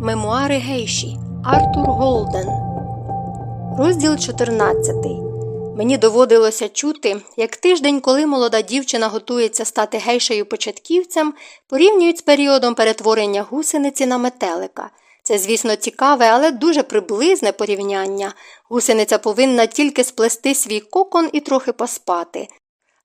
Мемуари Гейші Артур Голден. Розділ 14. Мені доводилося чути, як тиждень, коли молода дівчина готується стати гейшею початківцем, порівнюють з періодом перетворення гусениці на метелика. Це, звісно, цікаве, але дуже приблизне порівняння. Гусениця повинна тільки сплести свій кокон і трохи поспати.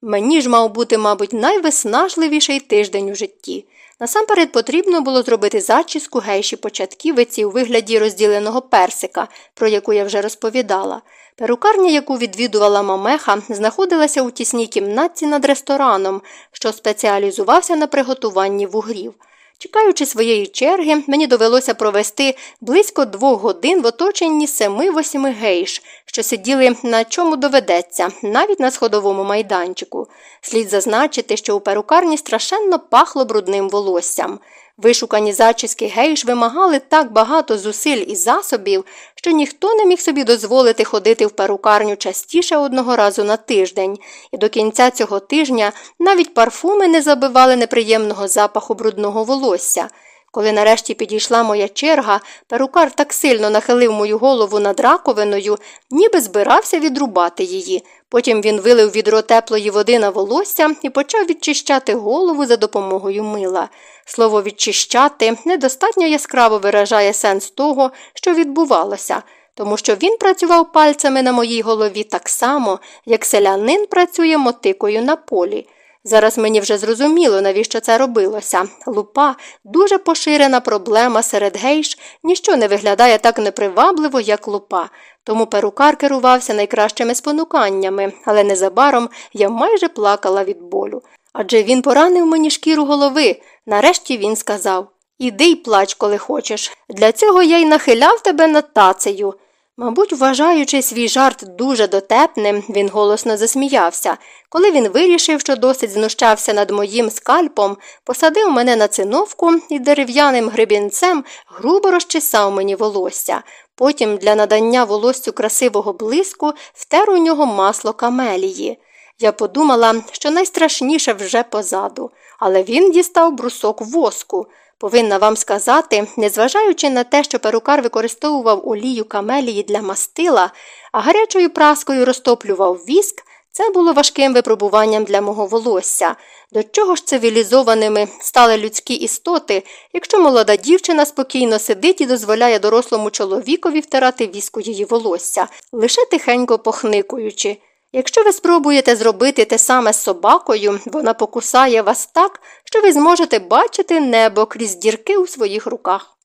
Мені ж мав бути, мабуть, найвиснажливіший тиждень у житті. Насамперед потрібно було зробити зачіску гейші початківиці у вигляді розділеного персика, про яку я вже розповідала. Перукарня, яку відвідувала мамеха, знаходилася у тісній кімнатці над рестораном, що спеціалізувався на приготуванні вугрів. Чекаючи своєї черги, мені довелося провести близько двох годин в оточенні семи-восьми гейш, що сиділи на чому доведеться, навіть на сходовому майданчику. Слід зазначити, що у перукарні страшенно пахло брудним волоссям. Вишукані зачіски гейш вимагали так багато зусиль і засобів, що ніхто не міг собі дозволити ходити в перукарню частіше одного разу на тиждень, і до кінця цього тижня навіть парфуми не забивали неприємного запаху брудного волосся. Коли нарешті підійшла моя черга, перукар так сильно нахилив мою голову над раковиною, ніби збирався відрубати її. Потім він вилив відро теплої води на волосся і почав відчищати голову за допомогою мила. Слово відчищати недостатньо яскраво виражає сенс того, що відбувалося, тому що він працював пальцями на моїй голові так само, як селянин працює мотикою на полі. Зараз мені вже зрозуміло, навіщо це робилося. Лупа дуже поширена проблема серед гейш, ніщо не виглядає так непривабливо, як лупа. Тому перукар керувався найкращими спонуканнями, але незабаром я майже плакала від болю. Адже він поранив мені шкіру голови. Нарешті він сказав Іди й плач, коли хочеш. Для цього я й нахиляв тебе над тацею. Мабуть, вважаючи свій жарт дуже дотепним, він голосно засміявся. Коли він вирішив, що досить знущався над моїм скальпом, посадив мене на циновку і дерев'яним гребінцем грубо розчесав мені волосся. Потім для надання волоссю красивого блиску втер у нього масло камелії. Я подумала, що найстрашніше вже позаду, але він дістав брусок воску. Повинна вам сказати, незважаючи на те, що перукар використовував олію камелії для мастила, а гарячою праскою розтоплював віск, це було важким випробуванням для мого волосся. До чого ж цивілізованими стали людські істоти, якщо молода дівчина спокійно сидить і дозволяє дорослому чоловікові втирати віску її волосся, лише тихенько похникуючи. Якщо ви спробуєте зробити те саме з собакою, вона покусає вас так, що ви зможете бачити небо крізь дірки у своїх руках.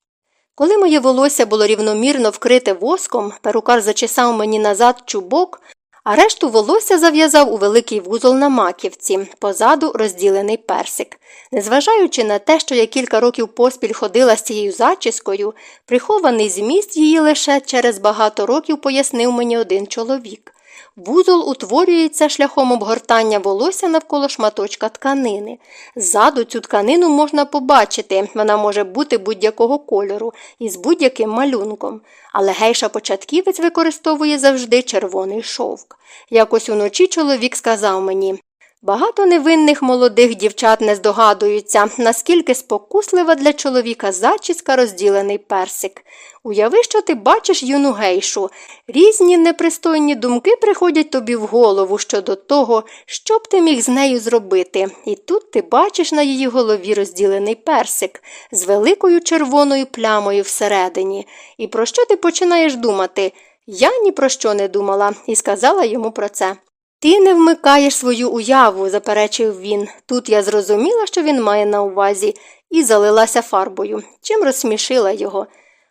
Коли моє волосся було рівномірно вкрите воском, перукар зачесав мені назад чубок, а решту волосся зав'язав у великий вузол на маківці, позаду розділений персик. Незважаючи на те, що я кілька років поспіль ходила з цією зачіскою, прихований зміст її лише через багато років пояснив мені один чоловік. Вузол утворюється шляхом обгортання волосся навколо шматочка тканини. Ззаду цю тканину можна побачити, вона може бути будь-якого кольору і з будь-яким малюнком. Але гейша початківець використовує завжди червоний шовк. Якось уночі чоловік сказав мені Багато невинних молодих дівчат не здогадуються, наскільки спокуслива для чоловіка зачіска розділений персик. Уяви, що ти бачиш юну гейшу. Різні непристойні думки приходять тобі в голову щодо того, що б ти міг з нею зробити, і тут ти бачиш на її голові розділений персик з великою червоною плямою всередині. І про що ти починаєш думати? Я ні про що не думала і сказала йому про це. Ти не вмикаєш свою уяву, заперечив він. Тут я зрозуміла, що він має на увазі, і залилася фарбою, чим розсмішила його.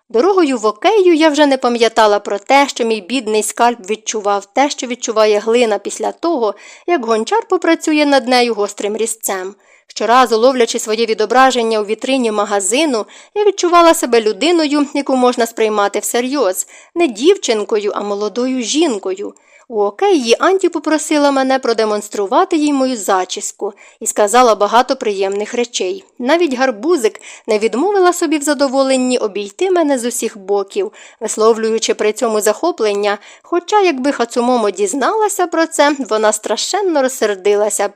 Дорогою в окею я вже не пам'ятала про те, що мій бідний скальп відчував те, що відчуває глина після того, як гончар попрацює над нею гострим різцем. Щоразу, ловлячи своє відображення у вітрині магазину, я відчувала себе людиною, яку можна сприймати всерйоз, не дівчинкою, а молодою жінкою. У океї Анті попросила мене продемонструвати їй мою зачіску і сказала багато приємних речей. Навіть гарбузик не відмовила собі в задоволенні обійти мене з усіх боків, висловлюючи при цьому захоплення, хоча, якби Хацумомо дізналася про це, вона страшенно розсердилася б.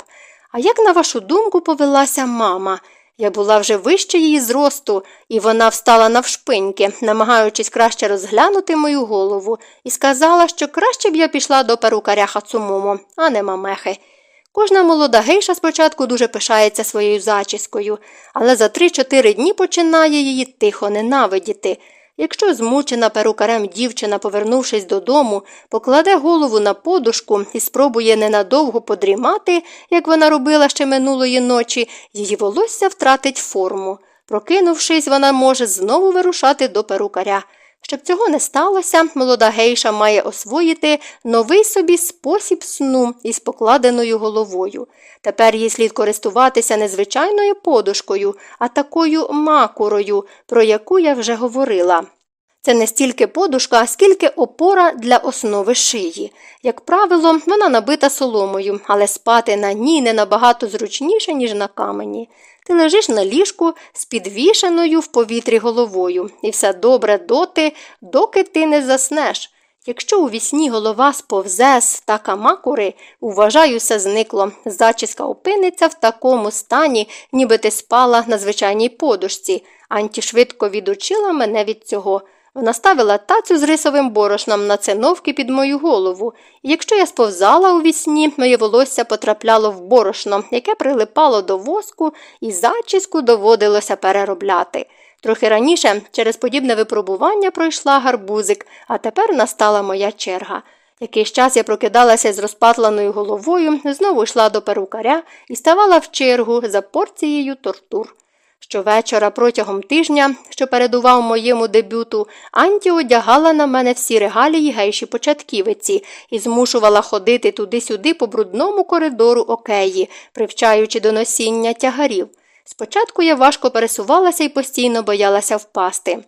А як, на вашу думку, повелася мама? Я була вже вище її зросту, і вона встала навшпиньки, намагаючись краще розглянути мою голову, і сказала, що краще б я пішла до перукаря Хацумомо, а не мамехи. Кожна молода гейша спочатку дуже пишається своєю зачіскою, але за три-чотири дні починає її тихо ненавидіти. Якщо змучена перукарем дівчина, повернувшись додому, покладе голову на подушку і спробує ненадовго подрімати, як вона робила ще минулої ночі, її волосся втратить форму. Прокинувшись, вона може знову вирушати до перукаря. Щоб цього не сталося, молода гейша має освоїти новий собі спосіб сну із покладеною головою. Тепер їй слід користуватися не звичайною подушкою, а такою макурою, про яку я вже говорила. Це не стільки подушка, скільки опора для основи шиї. Як правило, вона набита соломою, але спати на ній не набагато зручніше, ніж на камені. Ти лежиш на ліжку з підвішеною в повітрі головою, і все добре доти, доки ти не заснеш. Якщо у вісні голова сповзе з така макури, вважаю, все зникло. Зачіска опиниться в такому стані, ніби ти спала на звичайній подушці. Анті швидко відучила мене від цього. Вона ставила тацю з рисовим борошном на циновки під мою голову, і якщо я сповзала у вісні, моє волосся потрапляло в борошно, яке прилипало до воску, і зачіску доводилося переробляти. Трохи раніше через подібне випробування пройшла гарбузик, а тепер настала моя черга. Якийсь час я прокидалася з розпатланою головою, знову йшла до перукаря і ставала в чергу за порцією тортур. Щовечора протягом тижня, що передував моєму дебюту, Анті одягала на мене всі регалії гейші початківиці і змушувала ходити туди-сюди по брудному коридору океї, привчаючи до носіння тягарів. Спочатку я важко пересувалася і постійно боялася впасти.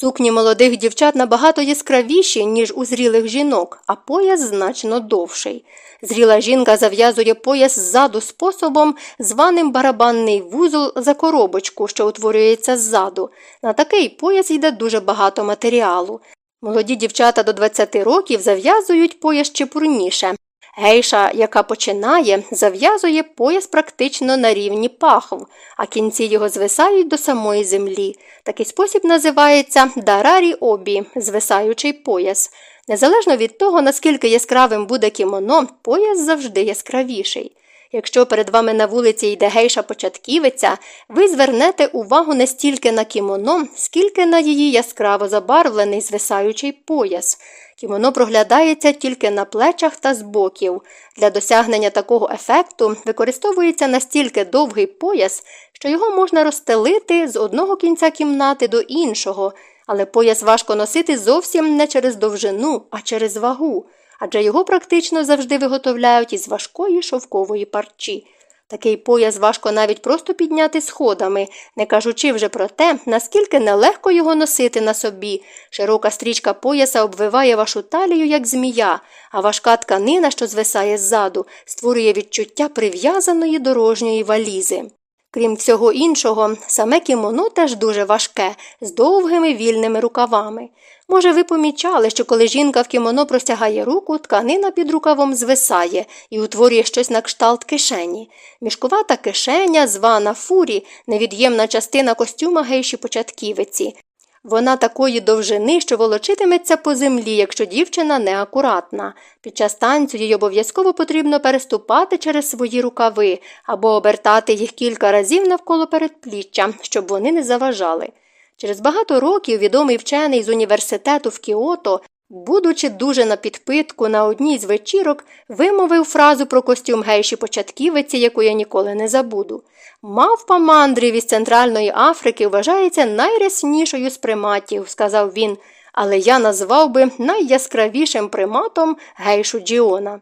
Сукні молодих дівчат набагато яскравіші, ніж у зрілих жінок, а пояс значно довший. Зріла жінка зав'язує пояс ззаду способом, званим барабанний вузол за коробочку, що утворюється ззаду. На такий пояс йде дуже багато матеріалу. Молоді дівчата до 20 років зав'язують пояс чепурніше. Гейша, яка починає, зав'язує пояс практично на рівні пахов, а кінці його звисають до самої землі. Такий спосіб називається дарарі обі, звисаючий пояс. Незалежно від того, наскільки яскравим буде кімоно, пояс завжди яскравіший. Якщо перед вами на вулиці йде гейша початківиця, ви звернете увагу не стільки на кімоно, скільки на її яскраво забарвлений звисаючий пояс. Кімоно проглядається тільки на плечах та з боків. Для досягнення такого ефекту використовується настільки довгий пояс, що його можна розстелити з одного кінця кімнати до іншого, але пояс важко носити зовсім не через довжину, а через вагу, адже його практично завжди виготовляють із важкої шовкової парчі. Такий пояс важко навіть просто підняти сходами, не кажучи вже про те, наскільки нелегко його носити на собі. Широка стрічка пояса обвиває вашу талію, як змія, а важка тканина, що звисає ззаду, створює відчуття прив'язаної дорожньої валізи. Крім всього іншого, саме кімоно теж дуже важке, з довгими вільними рукавами. Може, ви помічали, що коли жінка в кімоно простягає руку, тканина під рукавом звисає і утворює щось на кшталт кишені. Мішкувата кишеня, звана фурі, невід'ємна частина костюма гейші початківиці. Вона такої довжини, що волочитиметься по землі, якщо дівчина неакуратна. Під час танцю їй обов'язково потрібно переступати через свої рукави або обертати їх кілька разів навколо передпліччя, щоб вони не заважали. Через багато років відомий вчений з університету в Кіото, будучи дуже на підпитку на одній з вечірок, вимовив фразу про костюм гейші початківиці, яку я ніколи не забуду. Мавпа мандрів із Центральної Африки вважається найряснішою з приматів, сказав він, але я назвав би найяскравішим приматом гейшу Джіона.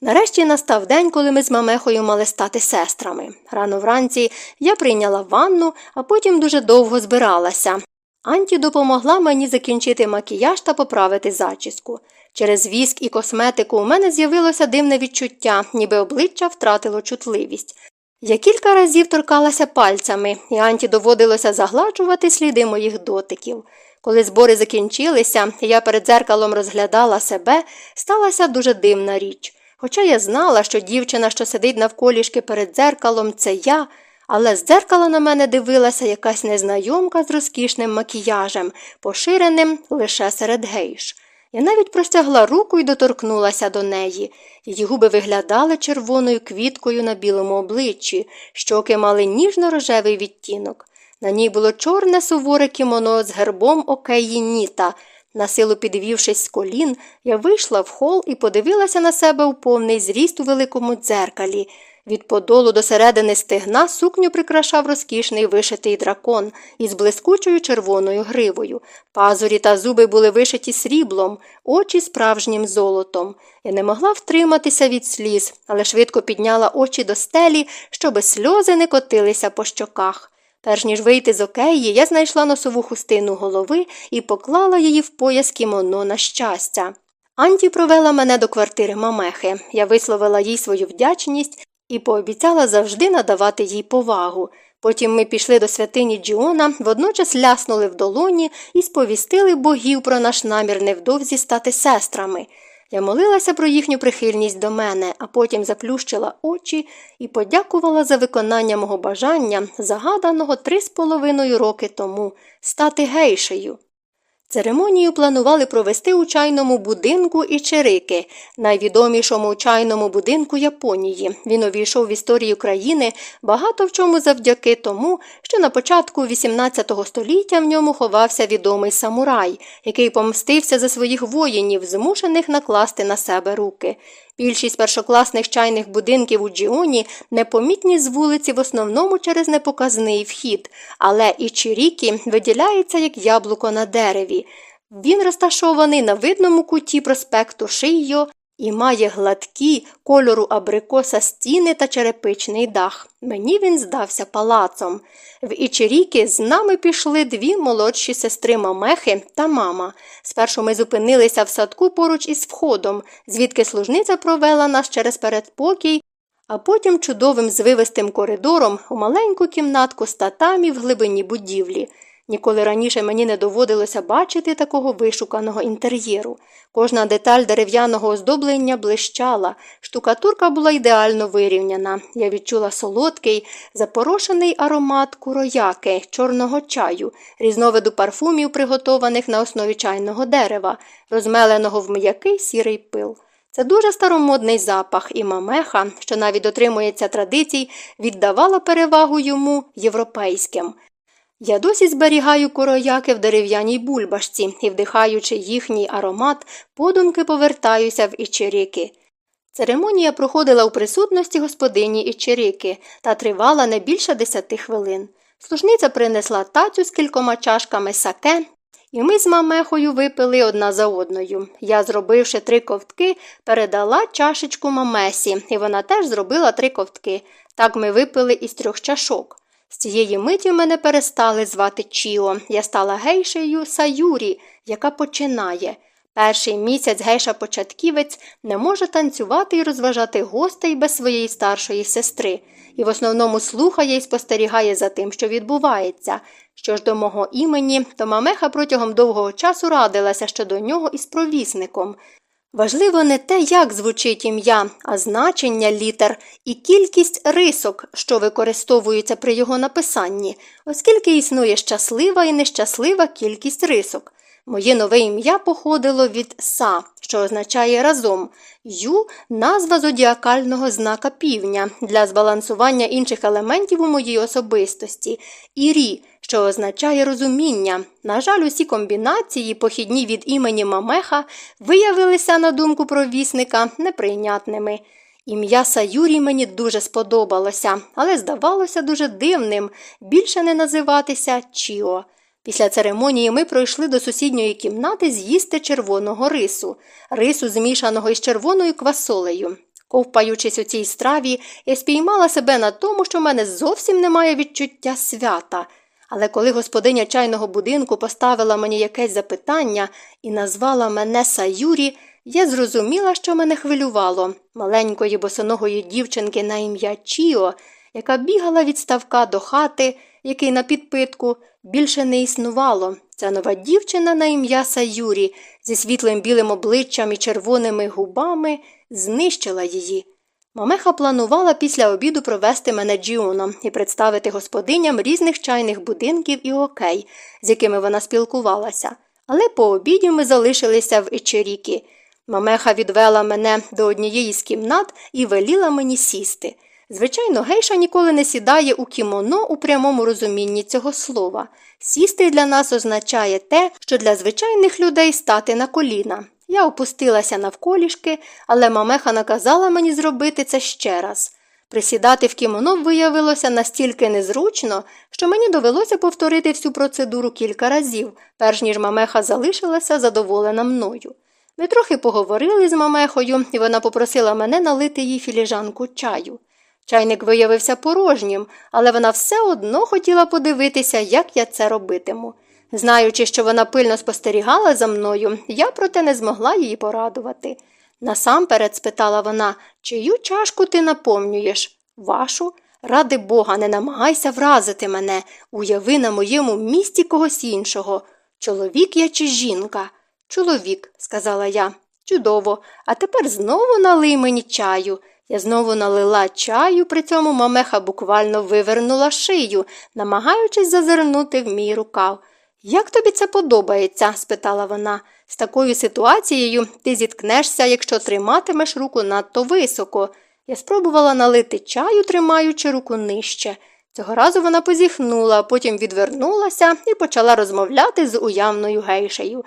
Нарешті настав день, коли ми з мамехою мали стати сестрами. Рано вранці я прийняла ванну, а потім дуже довго збиралася. Анті допомогла мені закінчити макіяж та поправити зачіску. Через віск і косметику у мене з'явилося дивне відчуття, ніби обличчя втратило чутливість. Я кілька разів торкалася пальцями, і Анті доводилося загладжувати сліди моїх дотиків. Коли збори закінчилися, і я перед дзеркалом розглядала себе, сталася дуже дивна річ. Хоча я знала, що дівчина, що сидить навколішки перед дзеркалом, це я, але з дзеркала на мене дивилася якась незнайомка з розкішним макіяжем, поширеним лише серед гейш. Я навіть простягла руку і доторкнулася до неї. Її губи виглядали червоною квіткою на білому обличчі, щоки мали ніжно рожевий відтінок. На ній було чорне суворе кімоно з гербом океї Ніта. Насилу підвівшись з колін, я вийшла в хол і подивилася на себе у повний зріст у великому дзеркалі. Від подолу до середини стегна сукню прикрашав розкішний вишитий дракон із блискучою червоною гривою. Пазурі та зуби були вишиті сріблом, очі справжнім золотом. Я не могла втриматися від сліз, але швидко підняла очі до стелі, щоби сльози не котилися по щоках. Перш ніж вийти з океї, я знайшла носову хустину голови і поклала її в пояс кімоно на щастя. Анті провела мене до квартири Мамехи. Я висловила їй свою вдячність і пообіцяла завжди надавати їй повагу. Потім ми пішли до святині Джіона, водночас ляснули в долоні і сповістили богів про наш намір невдовзі стати сестрами. Я молилася про їхню прихильність до мене, а потім заплющила очі і подякувала за виконання мого бажання, загаданого три з половиною роки тому стати гейшею. Церемонію планували провести у чайному будинку Ічерики, найвідомішому чайному будинку Японії. Він увійшов в історію країни багато в чому завдяки тому, що на початку XVIII століття в ньому ховався відомий самурай, який помстився за своїх воїнів, змушених накласти на себе руки. Більшість першокласних чайних будинків у Джіоні непомітні з вулиці в основному через непоказний вхід, але і Чирікі виділяється як яблуко на дереві. Він розташований на видному куті проспекту Шийо і має гладкі кольору абрикоса стіни та черепичний дах. Мені він здався палацом. В Ічеріки з нами пішли дві молодші сестри Мамехи та мама. Спершу ми зупинилися в садку поруч із входом, звідки служниця провела нас через передпокій, а потім чудовим звивистим коридором у маленьку кімнатку з татамі в глибині будівлі. Ніколи раніше мені не доводилося бачити такого вишуканого інтер'єру. Кожна деталь дерев'яного оздоблення блищала, штукатурка була ідеально вирівняна. Я відчула солодкий, запорошений аромат курояки, чорного чаю, різновиду парфумів, приготованих на основі чайного дерева, розмеленого в м'який сірий пил. Це дуже старомодний запах, і мамеха, що навіть дотримується традицій, віддавала перевагу йому європейським. Я досі зберігаю корояки в дерев'яній бульбашці і, вдихаючи їхній аромат, подумки повертаюся в Ічерики. Церемонія проходила у присутності господині Ічерики та тривала не більше десяти хвилин. Служниця принесла тацю з кількома чашками саке, і ми з мамехою випили одна за одною. Я, зробивши три ковтки, передала чашечку мамесі, і вона теж зробила три ковтки. Так ми випили із трьох чашок. З цієї миті мене перестали звати Чіо. Я стала гейшею Саюрі, яка починає. Перший місяць гейша початківець не може танцювати і розважати гостей без своєї старшої сестри, і в основному слухає і спостерігає за тим, що відбувається. Що ж до мого імені, то мамеха протягом довгого часу радилася щодо нього із провісником. Важливо не те, як звучить ім'я, а значення літер і кількість рисок, що використовуються при його написанні, оскільки існує щаслива і нещаслива кількість рисок. Моє нове ім'я походило від са, що означає разом, ю назва зодіакального знака півня для збалансування інших елементів у моїй особистості, і рі що означає розуміння. На жаль, усі комбінації, похідні від імені Мамеха, виявилися, на думку провісника, неприйнятними. Ім'я Саюрі мені дуже сподобалося, але здавалося дуже дивним більше не називатися Чіо. Після церемонії ми пройшли до сусідньої кімнати з'їсти червоного рису, рису, змішаного із червоною квасолею. Ковпаючись у цій страві, я спіймала себе на тому, що в мене зовсім немає відчуття свята. Але коли господиня чайного будинку поставила мені якесь запитання і назвала мене Саюрі, я зрозуміла, що мене хвилювало маленької босоногої дівчинки на ім'я Чіо, яка бігала від ставка до хати, який на підпитку більше не існувало. Ця нова дівчина на ім'я Саюрі зі світлим білим обличчям і червоними губами знищила її. Мамеха планувала після обіду провести мене Джіоном і представити господиням різних чайних будинків і окей, з якими вона спілкувалася. Але по обіді ми залишилися в Ічерікі. Мамеха відвела мене до однієї з кімнат і веліла мені сісти. Звичайно, гейша ніколи не сідає у кімоно у прямому розумінні цього слова. Сісти для нас означає те, що для звичайних людей стати на коліна. Я опустилася навколішки, але мамеха наказала мені зробити це ще раз. Присідати в кімоно виявилося настільки незручно, що мені довелося повторити всю процедуру кілька разів, перш ніж мамеха залишилася задоволена мною. Ми трохи поговорили з мамехою, і вона попросила мене налити їй філіжанку чаю. Чайник виявився порожнім, але вона все одно хотіла подивитися, як я це робитиму. Знаючи, що вона пильно спостерігала за мною, я проте не змогла її порадувати. Насамперед спитала вона, чию чашку ти наповнюєш? Вашу? Ради Бога, не намагайся вразити мене, уяви на моєму місці когось іншого. Чоловік я чи жінка? Чоловік, сказала я. Чудово, а тепер знову налий мені чаю. Я знову налила чаю, при цьому мамеха буквально вивернула шию, намагаючись зазирнути в мій рукав. Як тобі це подобається? спитала вона. З такою ситуацією ти зіткнешся, якщо триматимеш руку надто високо. Я спробувала налити чаю, тримаючи руку нижче. Цього разу вона позіхнула, потім відвернулася і почала розмовляти з уявною гейшею.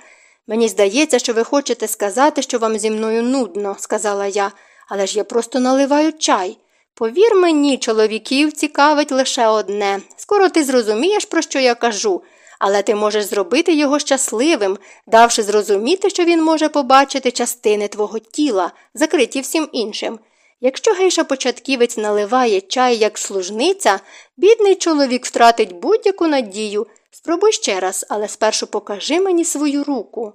Мені здається, що ви хочете сказати, що вам зі мною нудно, сказала я, але ж я просто наливаю чай. Повір мені, чоловіків цікавить лише одне. Скоро ти зрозумієш, про що я кажу але ти можеш зробити його щасливим, давши зрозуміти, що він може побачити частини твого тіла, закриті всім іншим. Якщо гейша початківець наливає чай як служниця, бідний чоловік втратить будь-яку надію. Спробуй ще раз, але спершу покажи мені свою руку.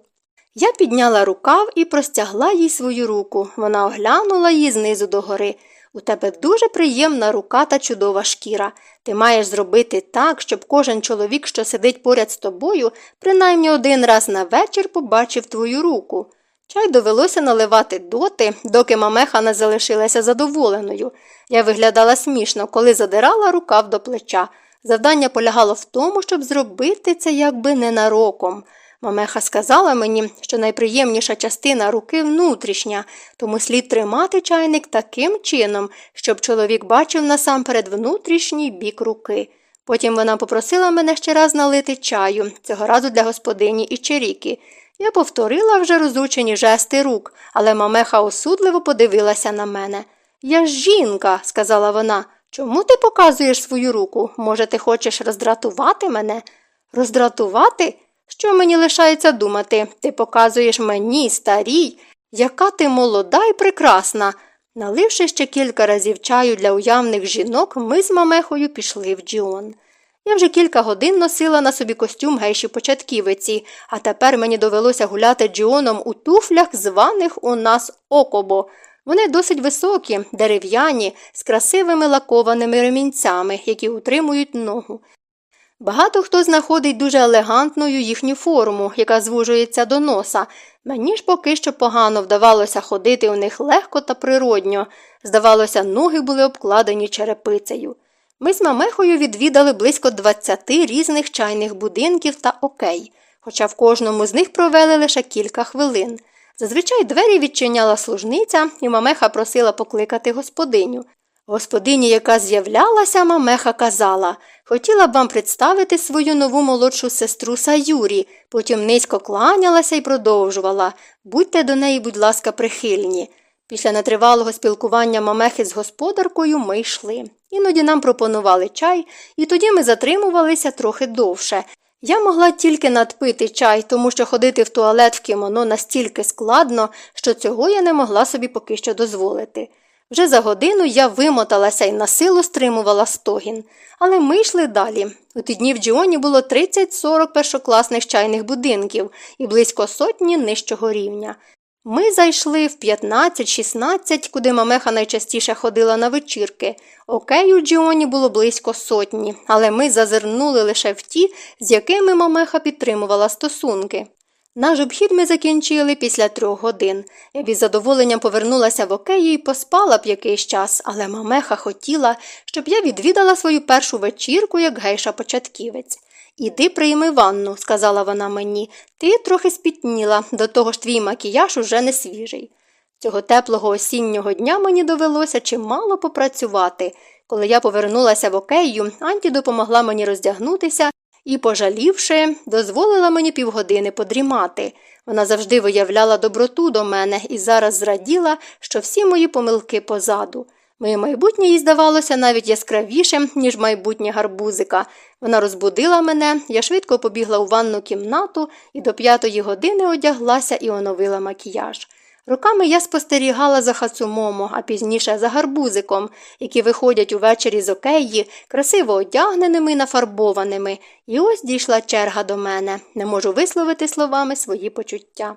Я підняла рукав і простягла їй свою руку. Вона оглянула її знизу догори. У тебе дуже приємна рука та чудова шкіра. Ти маєш зробити так, щоб кожен чоловік, що сидить поряд з тобою, принаймні один раз на вечір побачив твою руку. Чай довелося наливати доти, доки мамеха не залишилася задоволеною. Я виглядала смішно, коли задирала рукав до плеча. Завдання полягало в тому, щоб зробити це якби ненароком. Мамеха сказала мені, що найприємніша частина руки внутрішня, тому слід тримати чайник таким чином, щоб чоловік бачив насамперед внутрішній бік руки. Потім вона попросила мене ще раз налити чаю, цього разу для господині і черіки. Я повторила вже розучені жести рук, але мамеха осудливо подивилася на мене. Я ж жінка, сказала вона. Чому ти показуєш свою руку? Може, ти хочеш роздратувати мене? Роздратувати? Що мені лишається думати? Ти показуєш мені, старій, яка ти молода і прекрасна. Наливши ще кілька разів чаю для уявних жінок, ми з мамехою пішли в Джіон. Я вже кілька годин носила на собі костюм гейші початківиці, а тепер мені довелося гуляти Джіоном у туфлях, званих у нас окобо. Вони досить високі, дерев'яні, з красивими лакованими ремінцями, які утримують ногу. Багато хто знаходить дуже елегантною їхню форму, яка звужується до носа. Мені ж поки що погано вдавалося ходити у них легко та природньо. Здавалося, ноги були обкладені черепицею. Ми з мамехою відвідали близько 20 різних чайних будинків та окей, хоча в кожному з них провели лише кілька хвилин. Зазвичай двері відчиняла служниця, і мамеха просила покликати господиню. Господині, яка з'являлася, мамеха казала хотіла б вам представити свою нову молодшу сестру Саюрі, потім низько кланялася і продовжувала будьте до неї, будь ласка, прихильні. Після нетривалого спілкування мамехи з господаркою ми йшли. Іноді нам пропонували чай, і тоді ми затримувалися трохи довше. Я могла тільки надпити чай, тому що ходити в туалет в кімоно настільки складно, що цього я не могла собі поки що дозволити. Вже за годину я вимоталася і на силу стримувала стогін. Але ми йшли далі. У ті дні в Джіоні було 30-40 першокласних чайних будинків і близько сотні нижчого рівня. Ми зайшли в 15-16, куди мамеха найчастіше ходила на вечірки. Окей, у Джіоні було близько сотні, але ми зазирнули лише в ті, з якими мамеха підтримувала стосунки. Наш обхід ми закінчили після трьох годин. Я із задоволенням повернулася в океї і поспала б якийсь час, але мамеха хотіла, щоб я відвідала свою першу вечірку, як гейша початківець. Іди прийми ванну, сказала вона мені. Ти трохи спітніла, до того ж твій макіяж уже не свіжий. Цього теплого осіннього дня мені довелося чимало попрацювати. Коли я повернулася в окею, Анті допомогла мені роздягнутися і, пожалівши, дозволила мені півгодини подрімати. Вона завжди виявляла доброту до мене і зараз зраділа, що всі мої помилки позаду. Моє майбутнє їй здавалося навіть яскравішим, ніж майбутнє гарбузика. Вона розбудила мене, я швидко побігла у ванну кімнату і до п'ятої години одяглася і оновила макіяж. Руками я спостерігала за хацумомо, а пізніше за гарбузиком, які виходять увечері з океї, красиво одягненими, нафарбованими, і ось дійшла черга до мене, не можу висловити словами свої почуття.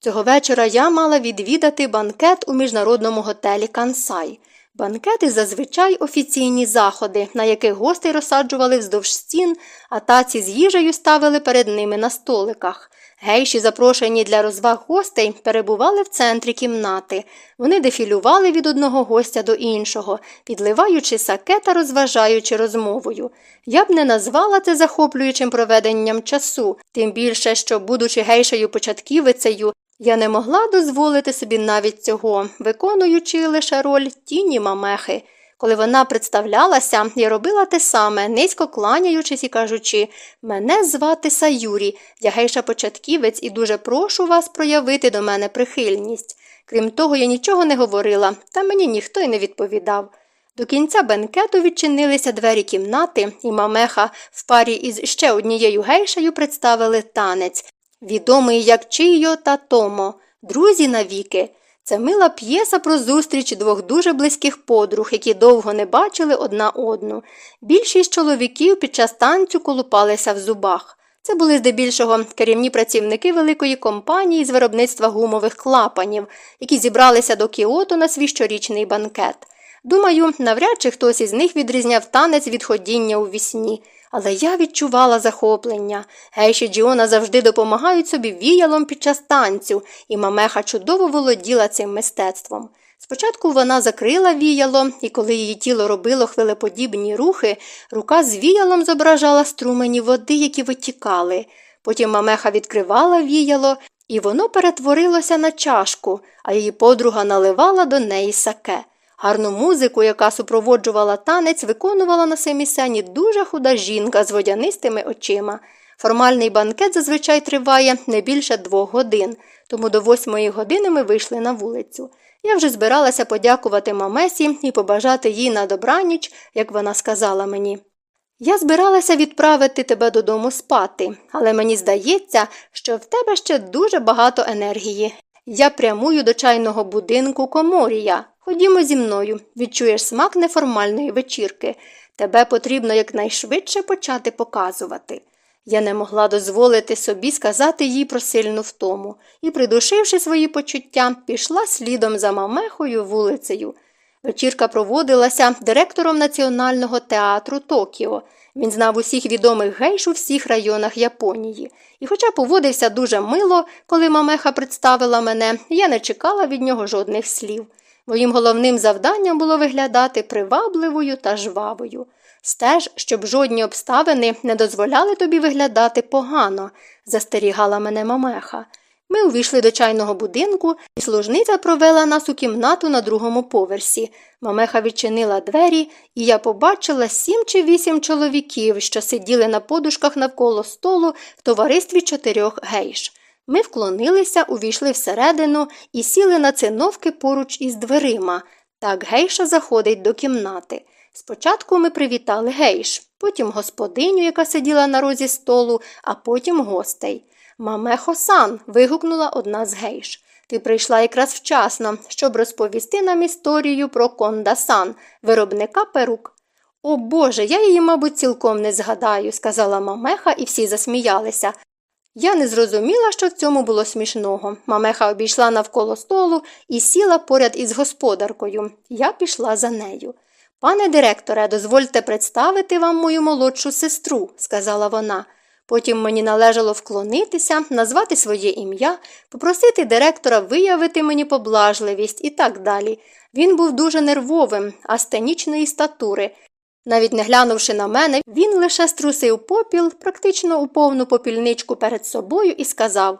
Цього вечора я мала відвідати банкет у міжнародному готелі Кансай. Банкети зазвичай офіційні заходи, на яких гостей розсаджували вздовж стін, а таці з їжею ставили перед ними на столиках. Гейші, запрошені для розваг гостей, перебували в центрі кімнати. Вони дефілювали від одного гостя до іншого, підливаючи саке та розважаючи розмовою. Я б не назвала це захоплюючим проведенням часу, тим більше, що, будучи гейшею початківицею, я не могла дозволити собі навіть цього, виконуючи лише роль тіні мамехи. Коли вона представлялася, я робила те саме, низько кланяючись і кажучи мене звати Саюрі, я гейша початківець і дуже прошу вас проявити до мене прихильність. Крім того, я нічого не говорила, та мені ніхто й не відповідав. До кінця бенкету відчинилися двері кімнати, і мамеха в парі із ще однією гейшею представили танець, відомий як Чийо та Томо, друзі навіки. Це мила п'єса про зустріч двох дуже близьких подруг, які довго не бачили одна одну. Більшість чоловіків під час танцю колупалися в зубах. Це були здебільшого керівні працівники великої компанії з виробництва гумових клапанів, які зібралися до Кіото на свій щорічний банкет. Думаю, навряд чи хтось із них відрізняв танець від ходіння у вісні. Але я відчувала захоплення. Гейші Джіона завжди допомагають собі віялом під час танцю, і мамеха чудово володіла цим мистецтвом. Спочатку вона закрила віяло, і коли її тіло робило хвилеподібні рухи, рука з віялом зображала струмені води, які витікали. Потім мамеха відкривала віяло, і воно перетворилося на чашку, а її подруга наливала до неї саке. Гарну музику, яка супроводжувала танець, виконувала на семісені дуже худа жінка з водянистими очима. Формальний банкет зазвичай триває не більше двох годин, тому до восьмої години ми вийшли на вулицю. Я вже збиралася подякувати мамесі і побажати їй на добраніч, як вона сказала мені. Я збиралася відправити тебе додому спати, але мені здається, що в тебе ще дуже багато енергії. Я прямую до чайного будинку Коморія. Ходімо зі мною, відчуєш смак неформальної вечірки. Тебе потрібно якнайшвидше почати показувати. Я не могла дозволити собі сказати їй про сильну втому і, придушивши свої почуття, пішла слідом за мамехою вулицею. Вечірка проводилася директором Національного театру Токіо. Він знав усіх відомих гейш у всіх районах Японії. І, хоча поводився дуже мило, коли мамеха представила мене, я не чекала від нього жодних слів. Моїм головним завданням було виглядати привабливою та жвавою. Стеж, щоб жодні обставини не дозволяли тобі виглядати погано, застерігала мене мамеха. Ми увійшли до чайного будинку, і служниця провела нас у кімнату на другому поверсі. Мамеха відчинила двері, і я побачила сім чи вісім чоловіків, що сиділи на подушках навколо столу в товаристві чотирьох гейш. Ми вклонилися, увійшли всередину і сіли на циновки поруч із дверима. Так гейша заходить до кімнати. Спочатку ми привітали гейш, потім господиню, яка сиділа на розі столу, а потім гостей. Маме Хосан. вигукнула одна з гейш. Ти прийшла якраз вчасно, щоб розповісти нам історію про Кондасан, виробника перук. О Боже, я її, мабуть, цілком не згадаю, сказала мамеха, і всі засміялися. Я не зрозуміла, що в цьому було смішного. Мамеха обійшла навколо столу і сіла поряд із господаркою. Я пішла за нею. Пане директоре, дозвольте представити вам мою молодшу сестру, сказала вона. Потім мені належало вклонитися, назвати своє ім'я, попросити директора виявити мені поблажливість і так далі. Він був дуже нервовим, астенічної статури. Навіть не глянувши на мене, він лише струсив попіл, практично у повну попільничку перед собою, і сказав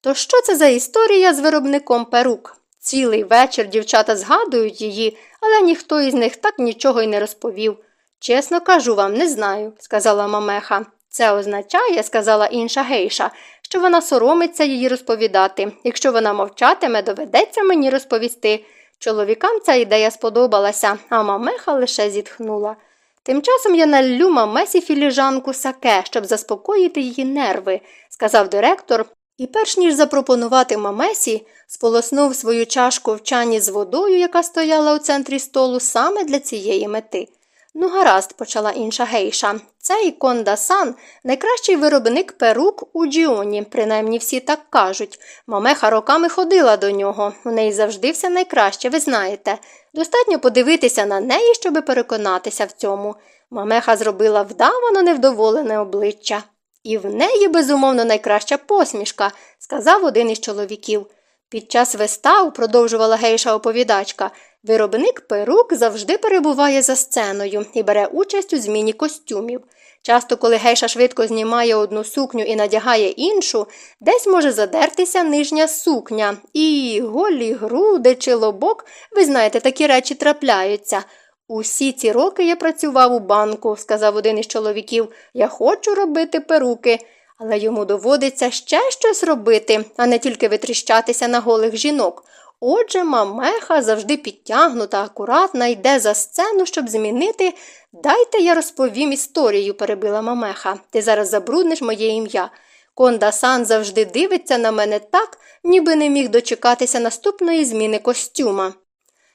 То що це за історія з виробником перук? Цілий вечір дівчата згадують її, але ніхто із них так нічого й не розповів. Чесно кажу вам, не знаю, сказала Мамеха. Це означає, сказала інша гейша, що вона соромиться її розповідати. Якщо вона мовчатиме, доведеться мені розповісти. Чоловікам ця ідея сподобалася, а мамеха лише зітхнула. Тим часом я наллю мамесі філіжанку саке, щоб заспокоїти її нерви, сказав директор, і, перш ніж запропонувати мамесі, сполоснув свою чашку в чані з водою, яка стояла у центрі столу саме для цієї мети. Ну, гаразд, почала інша гейша. Цей Конда Сан найкращий виробник перук у Джіоні, принаймні всі так кажуть. Мамеха роками ходила до нього. У неї завжди все найкраще, ви знаєте. Достатньо подивитися на неї, щоби переконатися в цьому. Мамеха зробила вдавано невдоволене обличчя. І в неї, безумовно, найкраща посмішка, сказав один із чоловіків. Під час вистав, продовжувала гейша оповідачка, виробник перук завжди перебуває за сценою і бере участь у зміні костюмів. Часто, коли гейша швидко знімає одну сукню і надягає іншу, десь може задертися нижня сукня, і голі груди чи лобок, ви знаєте, такі речі трапляються. Усі ці роки я працював у банку, сказав один із чоловіків. Я хочу робити перуки, але йому доводиться ще щось робити, а не тільки витріщатися на голих жінок. Отже, мамеха завжди підтягнута, акуратна, йде за сцену, щоб змінити. Дайте я розповім історію, перебила мамеха. Ти зараз забрудниш моє ім'я. Конда сан завжди дивиться на мене так, ніби не міг дочекатися наступної зміни костюма.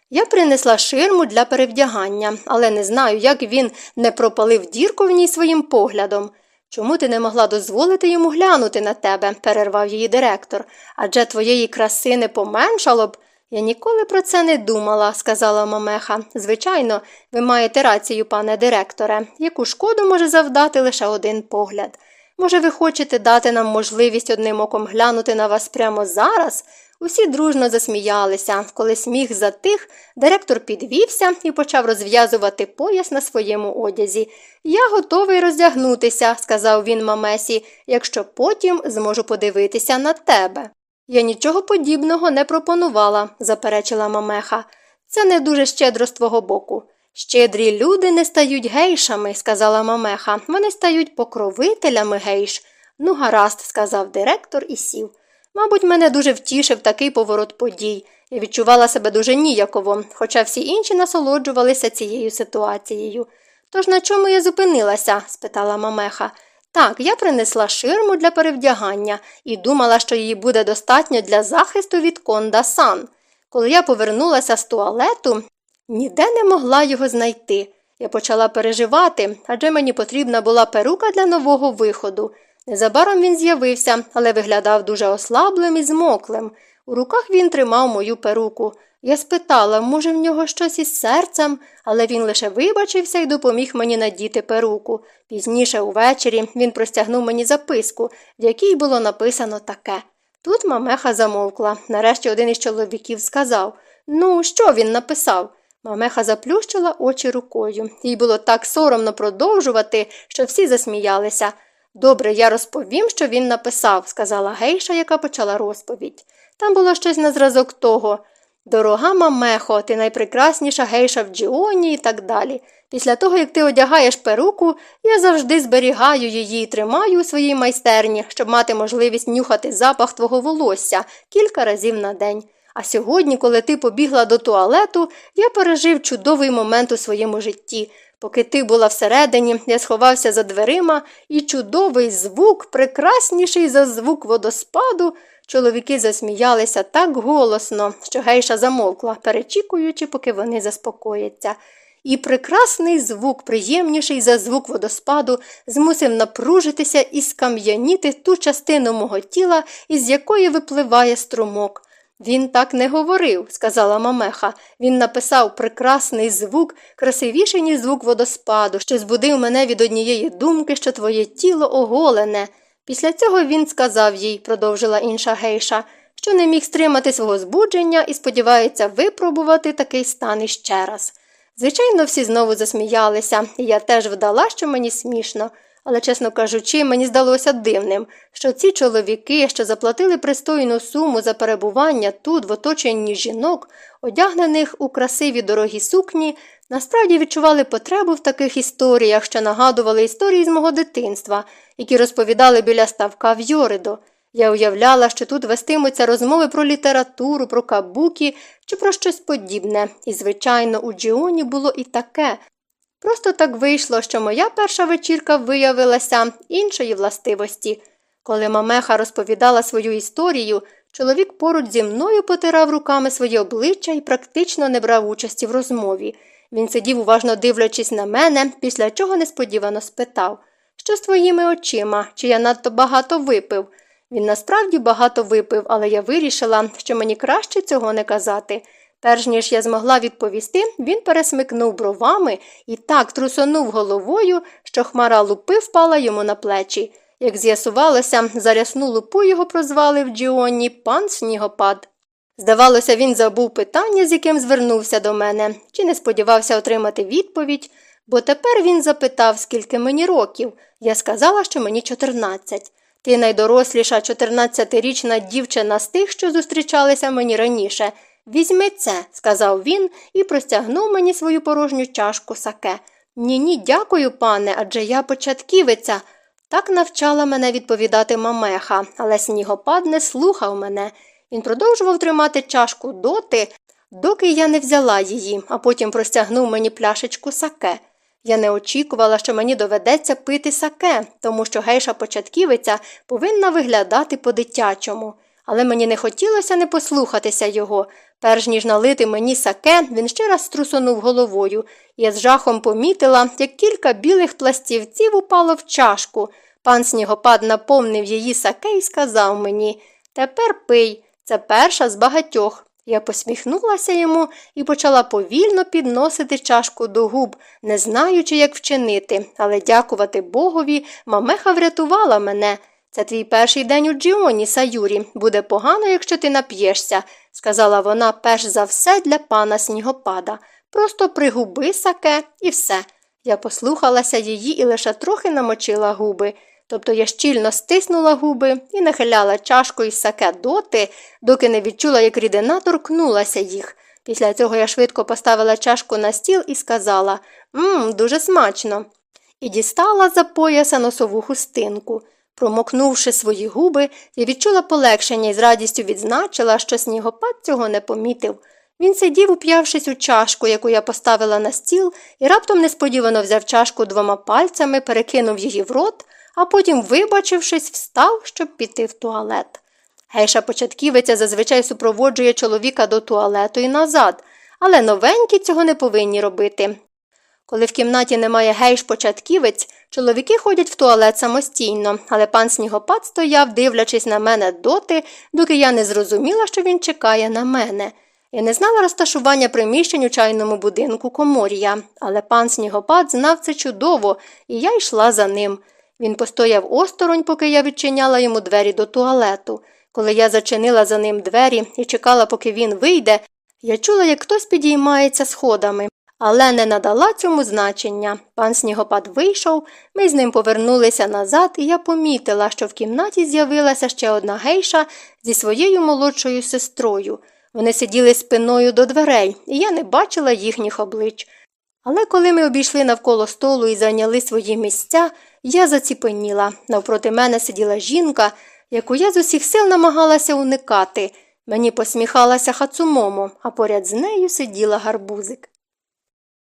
Я принесла ширму для перевдягання, але не знаю, як він не пропалив дірку в ній своїм поглядом. Чому ти не могла дозволити йому глянути на тебе, перервав її директор, адже твоєї краси не поменшало б. Я ніколи про це не думала, сказала Мамеха. Звичайно, ви маєте рацію, пане директоре, яку шкоду може завдати лише один погляд. Може, ви хочете дати нам можливість одним оком глянути на вас прямо зараз? Усі дружно засміялися. Коли сміх затих, директор підвівся і почав розв'язувати пояс на своєму одязі. Я готовий роздягнутися, сказав він мамесі, якщо потім зможу подивитися на тебе. Я нічого подібного не пропонувала, заперечила мамеха. Це не дуже щедро з твого боку. Щедрі люди не стають гейшами, сказала мамеха. Вони стають покровителями гейш. Ну, гаразд, сказав директор і сів. Мабуть, мене дуже втішив такий поворот подій. Я відчувала себе дуже ніяково, хоча всі інші насолоджувалися цією ситуацією. Тож на чому я зупинилася? спитала мамеха. Так, я принесла ширму для перевдягання і думала, що її буде достатньо для захисту від конда сан. Коли я повернулася з туалету, ніде не могла його знайти. Я почала переживати, адже мені потрібна була перука для нового виходу. Незабаром він з'явився, але виглядав дуже ослаблим і змоклим. У руках він тримав мою перуку. Я спитала, може, в нього щось із серцем, але він лише вибачився і допоміг мені надіти перуку. Пізніше увечері він простягнув мені записку, в якій було написано таке. Тут мамеха замовкла. Нарешті один із чоловіків сказав Ну, що він написав? Мамеха заплющила очі рукою. Їй було так соромно продовжувати, що всі засміялися. Добре, я розповім, що він написав, сказала гейша, яка почала розповідь. Там було щось на зразок того. Дорога мамехо, ти найпрекрасніша гейша в Джіоні і так далі. Після того, як ти одягаєш перуку, я завжди зберігаю її і тримаю у своїй майстерні, щоб мати можливість нюхати запах твого волосся кілька разів на день. А сьогодні, коли ти побігла до туалету, я пережив чудовий момент у своєму житті. Поки ти була всередині, я сховався за дверима, і чудовий звук, прекрасніший за звук водоспаду, чоловіки засміялися так голосно, що гейша замовкла, перечікуючи, поки вони заспокояться. І прекрасний звук, приємніший за звук водоспаду, змусив напружитися і скам'яніти ту частину мого тіла, із якої випливає струмок. Він так не говорив, сказала Мамеха. Він написав прекрасний звук, красивіший, ніж звук водоспаду, що збудив мене від однієї думки, що твоє тіло оголене. Після цього він сказав їй, продовжила інша гейша, що не міг стримати свого збудження і сподівається випробувати такий стан іще раз. Звичайно, всі знову засміялися, і я теж вдала, що мені смішно. Але, чесно кажучи, мені здалося дивним, що ці чоловіки, що заплатили пристойну суму за перебування тут, в оточенні жінок, одягнених у красиві дорогі сукні, насправді відчували потребу в таких історіях, що нагадували історії з мого дитинства, які розповідали біля ставка в Йоридо. Я уявляла, що тут вестимуться розмови про літературу, про кабуки чи про щось подібне, і, звичайно, у Джіоні було і таке. Просто так вийшло, що моя перша вечірка виявилася іншої властивості. Коли Мамеха розповідала свою історію, чоловік поруч зі мною потирав руками своє обличчя і практично не брав участі в розмові. Він сидів, уважно дивлячись на мене, після чого несподівано спитав Що з твоїми очима? Чи я надто багато випив? Він насправді багато випив, але я вирішила, що мені краще цього не казати. Перш ніж я змогла відповісти, він пересмикнув бровами і так трусонув головою, що хмара лупи впала йому на плечі. Як з'ясувалося, за рясну лупу його прозвали в Джіоні пан снігопад. Здавалося, він забув питання, з яким звернувся до мене, чи не сподівався отримати відповідь, бо тепер він запитав, скільки мені років. Я сказала, що мені 14. Ти найдоросліша 14-річна дівчина з тих, що зустрічалися мені раніше. Візьми це, сказав він і простягнув мені свою порожню чашку саке. Ні, ні, дякую, пане, адже я початківиця. Так навчала мене відповідати мамеха, але снігопад не слухав мене. Він продовжував тримати чашку доти, доки я не взяла її, а потім простягнув мені пляшечку саке. Я не очікувала, що мені доведеться пити саке, тому що гейша початківиця повинна виглядати по-дитячому. Але мені не хотілося не послухатися його. Перш ніж налити мені саке, він ще раз струсонув головою. Я з жахом помітила, як кілька білих пластівців упало в чашку. Пан снігопад наповнив її саке і сказав мені Тепер пий, це перша з багатьох. Я посміхнулася йому і почала повільно підносити чашку до губ, не знаючи, як вчинити, але дякувати Богові, мамеха врятувала мене. Це твій перший день у Джіоні, Саюрі. Буде погано, якщо ти нап'єшся, сказала вона перш за все для пана снігопада. Просто пригуби саке і все. Я послухалася її і лише трохи намочила губи. Тобто я щільно стиснула губи і нахиляла чашку із саке доти, доки не відчула, як рідина торкнулася їх. Після цього я швидко поставила чашку на стіл і сказала Мм, дуже смачно. І дістала за пояса носову хустинку. Промокнувши свої губи, я відчула полегшення і з радістю відзначила, що снігопад цього не помітив. Він сидів, уп'явшись у чашку, яку я поставила на стіл, і раптом несподівано взяв чашку двома пальцями, перекинув її в рот, а потім, вибачившись, встав, щоб піти в туалет. Гейша початківиця зазвичай супроводжує чоловіка до туалету і назад, але новенькі цього не повинні робити. Коли в кімнаті немає гейш початківець, чоловіки ходять в туалет самостійно, але пан снігопад стояв, дивлячись на мене доти, доки я не зрозуміла, що він чекає на мене. Я не знала розташування приміщень у чайному будинку комор'я, але пан снігопад знав це чудово, і я йшла за ним. Він постояв осторонь, поки я відчиняла йому двері до туалету. Коли я зачинила за ним двері і чекала, поки він вийде, я чула, як хтось підіймається сходами, але не надала цьому значення. Пан снігопад вийшов, ми з ним повернулися назад, і я помітила, що в кімнаті з'явилася ще одна гейша зі своєю молодшою сестрою. Вони сиділи спиною до дверей, і я не бачила їхніх облич. Але коли ми обійшли навколо столу і зайняли свої місця, я заціпеніла. Навпроти мене сиділа жінка, яку я з усіх сил намагалася уникати. Мені посміхалася хацумомо, а поряд з нею сиділа гарбузик.